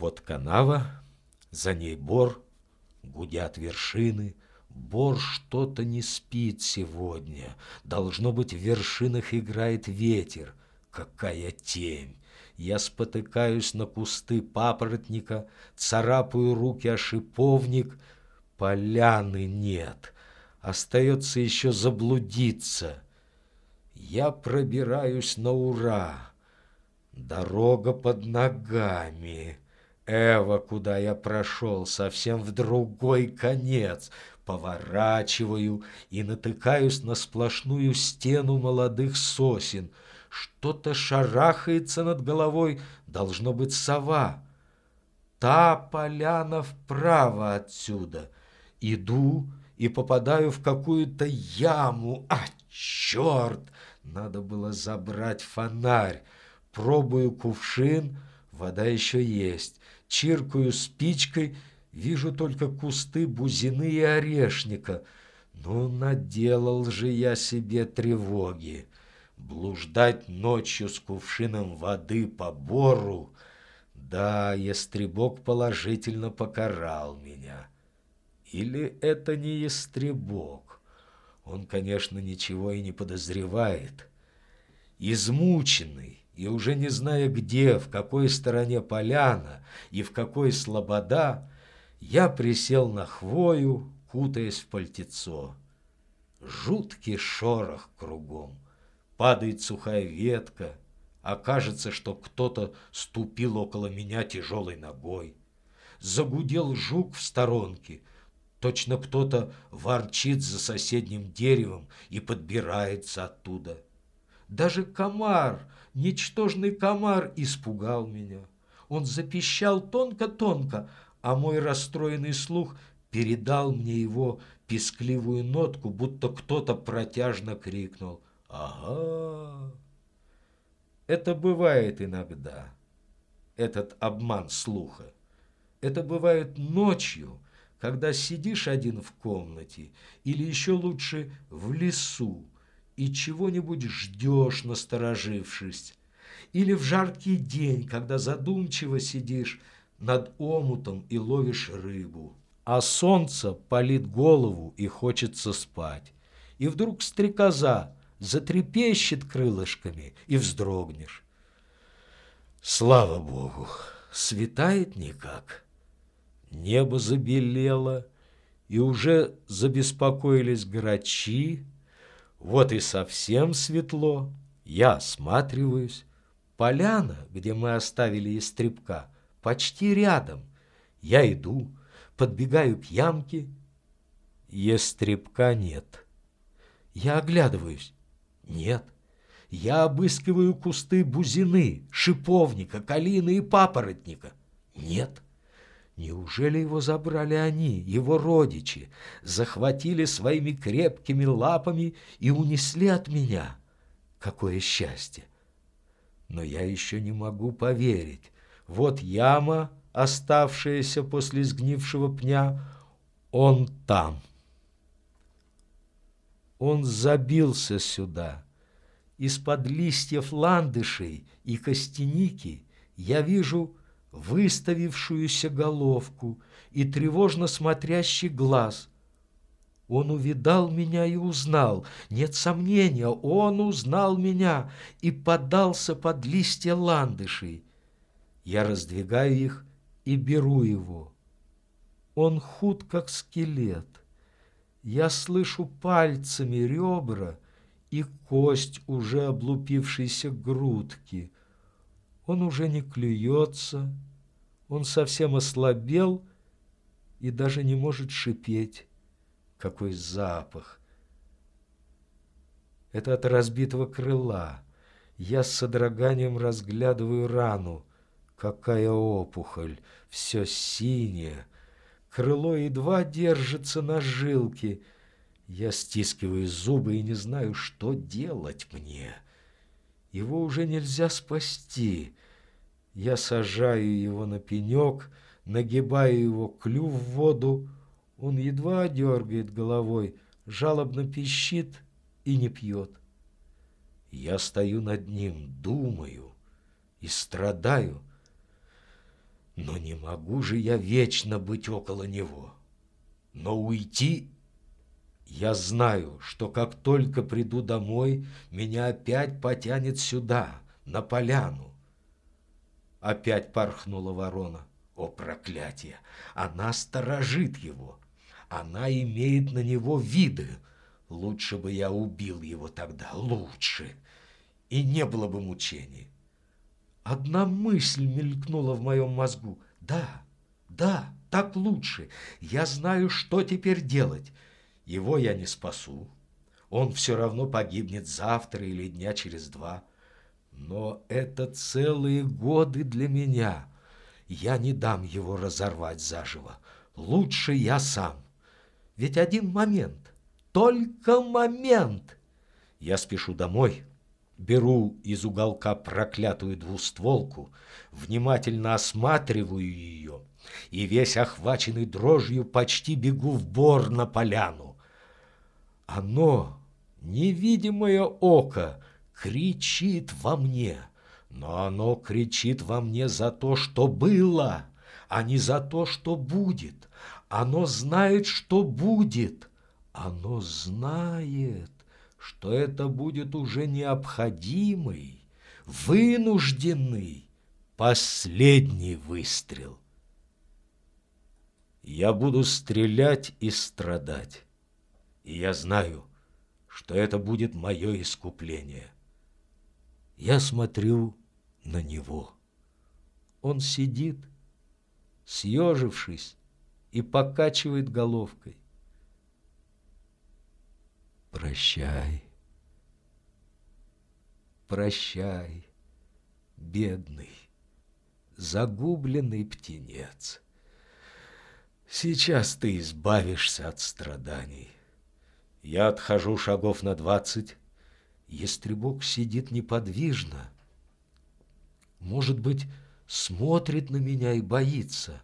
Вот канава, за ней бор, гудят вершины. Бор что-то не спит сегодня. Должно быть, в вершинах играет ветер. Какая тень! Я спотыкаюсь на кусты папоротника, царапаю руки о шиповник. Поляны нет. Остается еще заблудиться. Я пробираюсь на ура. Дорога под ногами. Эва, куда я прошел, совсем в другой конец. Поворачиваю и натыкаюсь на сплошную стену молодых сосен. Что-то шарахается над головой, должно быть сова. Та поляна вправо отсюда. Иду и попадаю в какую-то яму. А, черт! Надо было забрать фонарь. Пробую кувшин, вода еще есть. Чиркаю спичкой, вижу только кусты бузины и орешника. Ну, наделал же я себе тревоги. Блуждать ночью с кувшином воды по бору. Да, ястребок положительно покарал меня. Или это не ястребок? Он, конечно, ничего и не подозревает. Измученный, и уже не зная где, в какой стороне поляна и в какой слобода, я присел на хвою, кутаясь в пальтецо. Жуткий шорох кругом. Падает сухая ветка, а кажется, что кто-то ступил около меня тяжелой ногой. Загудел жук в сторонке, точно кто-то ворчит за соседним деревом и подбирается оттуда. Даже комар, ничтожный комар, испугал меня. Он запищал тонко-тонко, а мой расстроенный слух передал мне его пескливую нотку, будто кто-то протяжно крикнул «Ага!». Это бывает иногда, этот обман слуха. Это бывает ночью, когда сидишь один в комнате или еще лучше в лесу и чего-нибудь ждешь, насторожившись, или в жаркий день, когда задумчиво сидишь над омутом и ловишь рыбу, а солнце палит голову и хочется спать, и вдруг стрекоза затрепещет крылышками и вздрогнешь. Слава Богу, светает никак. Небо забелело, и уже забеспокоились грачи. Вот и совсем светло. Я осматриваюсь. Поляна, где мы оставили истребка, почти рядом. Я иду, подбегаю к ямке. Естребка нет. Я оглядываюсь. Нет. Я обыскиваю кусты бузины, шиповника, калины и папоротника. Нет. Неужели его забрали они, его родичи, захватили своими крепкими лапами и унесли от меня? Какое счастье! Но я еще не могу поверить. Вот яма, оставшаяся после сгнившего пня, он там. Он забился сюда. Из-под листьев ландышей и костяники я вижу выставившуюся головку и тревожно смотрящий глаз. Он увидал меня и узнал, нет сомнения, он узнал меня и подался под листья ландышей. Я раздвигаю их и беру его. Он худ, как скелет. Я слышу пальцами ребра и кость уже облупившейся грудки — он уже не клюется, он совсем ослабел и даже не может шипеть. Какой запах! Это от разбитого крыла. Я с содроганием разглядываю рану. Какая опухоль! Все синее. Крыло едва держится на жилке. Я стискиваю зубы и не знаю, что делать мне. Его уже нельзя спасти. Я сажаю его на пенек, нагибаю его клюв в воду. Он едва дергает головой, жалобно пищит и не пьет. Я стою над ним, думаю и страдаю. Но не могу же я вечно быть около него. Но уйти... Я знаю, что как только приду домой, меня опять потянет сюда, на поляну. Опять порхнула ворона. О, проклятие! Она сторожит его. Она имеет на него виды. Лучше бы я убил его тогда, лучше. И не было бы мучений. Одна мысль мелькнула в моем мозгу. Да, да, так лучше. Я знаю, что теперь делать. Его я не спасу. Он все равно погибнет завтра или дня через два. Но это целые годы для меня. Я не дам его разорвать заживо. Лучше я сам. Ведь один момент, только момент. Я спешу домой, беру из уголка проклятую двустволку, внимательно осматриваю ее и весь охваченный дрожью почти бегу в бор на поляну. Оно, невидимое око, кричит во мне, но оно кричит во мне за то, что было, а не за то, что будет. Оно знает, что будет. Оно знает, что это будет уже необходимый, вынужденный, последний выстрел. Я буду стрелять и страдать, и я знаю, что это будет мое искупление. Я смотрю на него. Он сидит, съежившись, и покачивает головкой. Прощай, прощай, бедный, загубленный птенец. Сейчас ты избавишься от страданий. Я отхожу шагов на двадцать. Ястребок сидит неподвижно. Может быть, смотрит на меня и боится.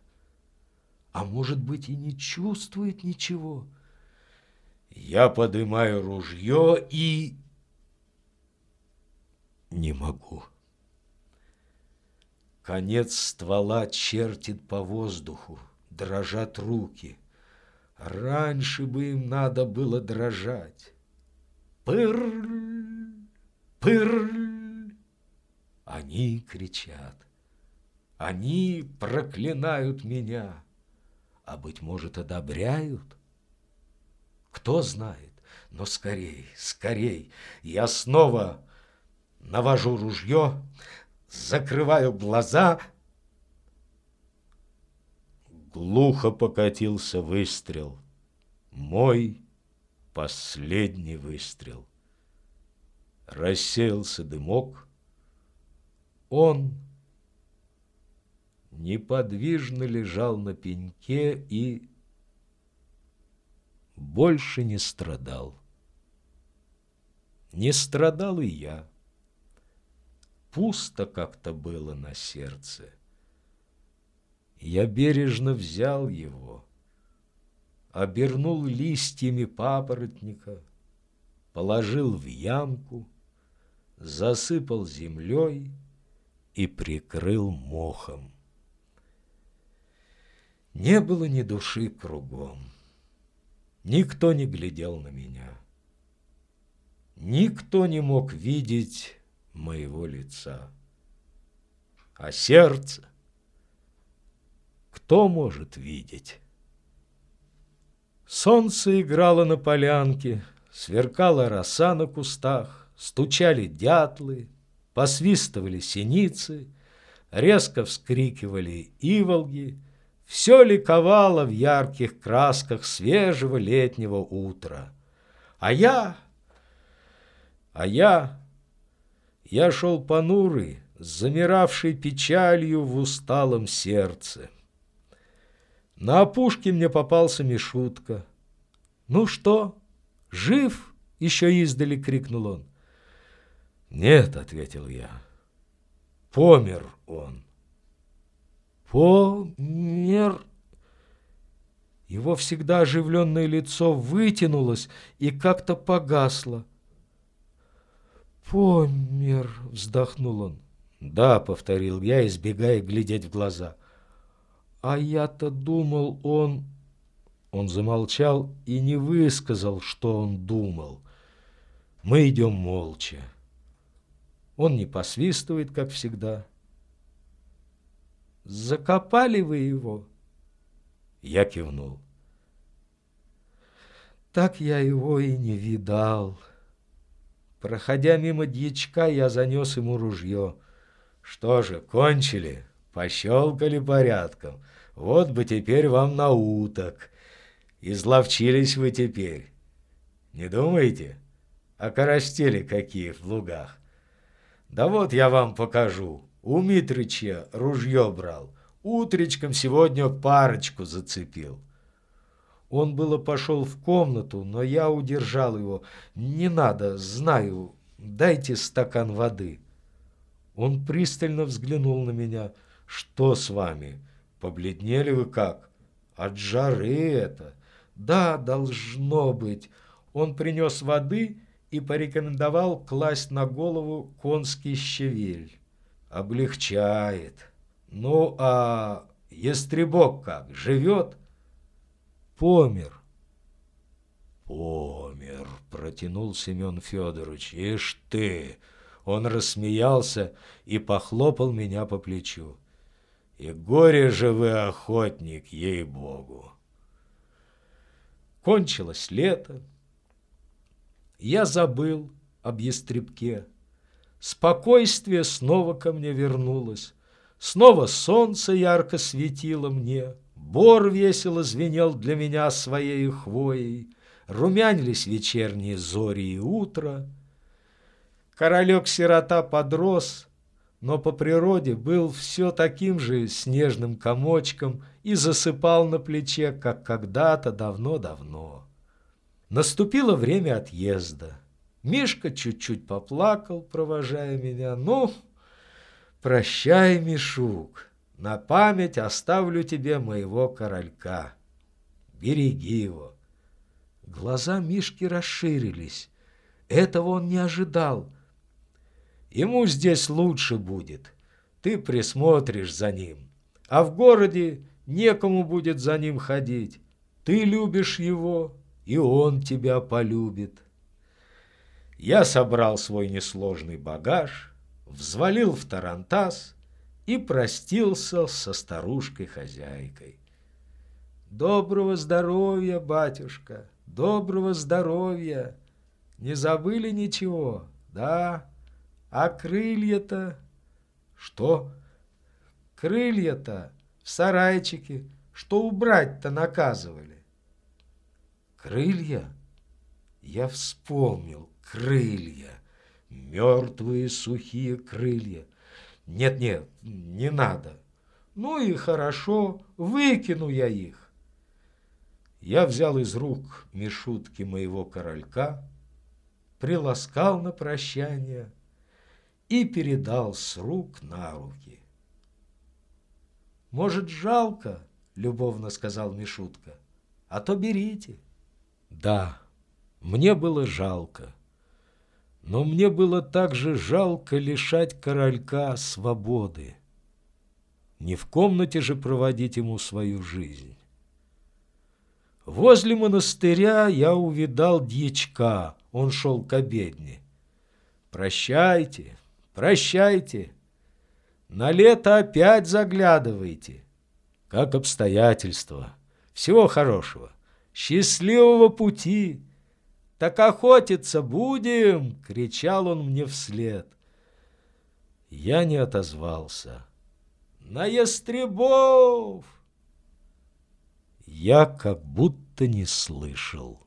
А может быть, и не чувствует ничего. Я поднимаю ружье и... Не могу. Конец ствола чертит по воздуху, дрожат руки. Раньше бы им надо было дрожать. Пырль, пырль. Они кричат. Они проклинают меня, а, быть может, одобряют. Кто знает, но скорей, скорей, я снова навожу ружье, закрываю глаза. Глухо покатился выстрел. Мой последний выстрел. Рассеялся дымок. Он неподвижно лежал на пеньке и больше не страдал. Не страдал и я. Пусто как-то было на сердце. Я бережно взял его, обернул листьями папоротника, положил в ямку, засыпал землей и прикрыл мохом. Не было ни души кругом. Никто не глядел на меня. Никто не мог видеть моего лица. А сердце кто может видеть? Солнце играло на полянке, сверкала роса на кустах, стучали дятлы, посвистывали синицы, резко вскрикивали иволги, все ликовало в ярких красках свежего летнего утра. А я... А я... Я шел понурый, с замиравшей печалью в усталом сердце. На опушке мне попался Мишутка. «Ну что, жив?» — еще издали крикнул он. «Нет», — ответил я, — «помер он». Помер. Его всегда оживленное лицо вытянулось и как-то погасло. «Помер», — вздохнул он. «Да», — повторил я, избегая глядеть в глаза. А я-то думал, он... Он замолчал и не высказал, что он думал. Мы идем молча. Он не посвистывает, как всегда. «Закопали вы его?» Я кивнул. Так я его и не видал. Проходя мимо дьячка, я занес ему ружье. Что же, кончили, пощелкали порядком. Вот бы теперь вам на уток. Изловчились вы теперь. Не думаете? А коростели какие в лугах. Да вот я вам покажу. У Митрича ружье брал. Утречком сегодня парочку зацепил. Он было пошел в комнату, но я удержал его. Не надо, знаю, дайте стакан воды. Он пристально взглянул на меня. Что с вами? Побледнели вы как? От жары это. Да, должно быть. Он принес воды и порекомендовал класть на голову конский щавель. Облегчает. Ну, а ястребок как, живет? Помер. Помер, протянул Семен Федорович. Ишь ты! Он рассмеялся и похлопал меня по плечу. И горе же вы, охотник, ей-богу! Кончилось лето. Я забыл об ястребке. Спокойствие снова ко мне вернулось. Снова солнце ярко светило мне, Бор весело звенел для меня своей хвоей, Румянились вечерние зори и утро. Королек-сирота подрос, но по природе был все таким же снежным комочком и засыпал на плече, как когда-то давно-давно. Наступило время отъезда. Мишка чуть-чуть поплакал, провожая меня. Ну, прощай, Мишук, на память оставлю тебе моего королька. Береги его. Глаза Мишки расширились. Этого он не ожидал. Ему здесь лучше будет. Ты присмотришь за ним. А в городе некому будет за ним ходить. Ты любишь его, и он тебя полюбит. Я собрал свой несложный багаж, взвалил в тарантас и простился со старушкой-хозяйкой. «Доброго здоровья, батюшка, доброго здоровья! Не забыли ничего, да? А крылья-то...» «Что?» «Крылья-то в сарайчике, что убрать-то наказывали». «Крылья?» Я вспомнил крылья, мертвые сухие крылья. Нет-нет, не надо. Ну и хорошо, выкину я их. Я взял из рук мешутки моего королька, приласкал на прощание и передал с рук на руки. «Может, жалко?» — любовно сказал Мишутка. «А то берите». «Да». Мне было жалко. Но мне было также жалко лишать королька свободы. Не в комнате же проводить ему свою жизнь. Возле монастыря я увидал дьячка, он шел к обедне. «Прощайте, прощайте, на лето опять заглядывайте. Как обстоятельства. Всего хорошего, счастливого пути!» «Так охотиться будем!» — кричал он мне вслед. Я не отозвался. «На ястребов!» Я как будто не слышал.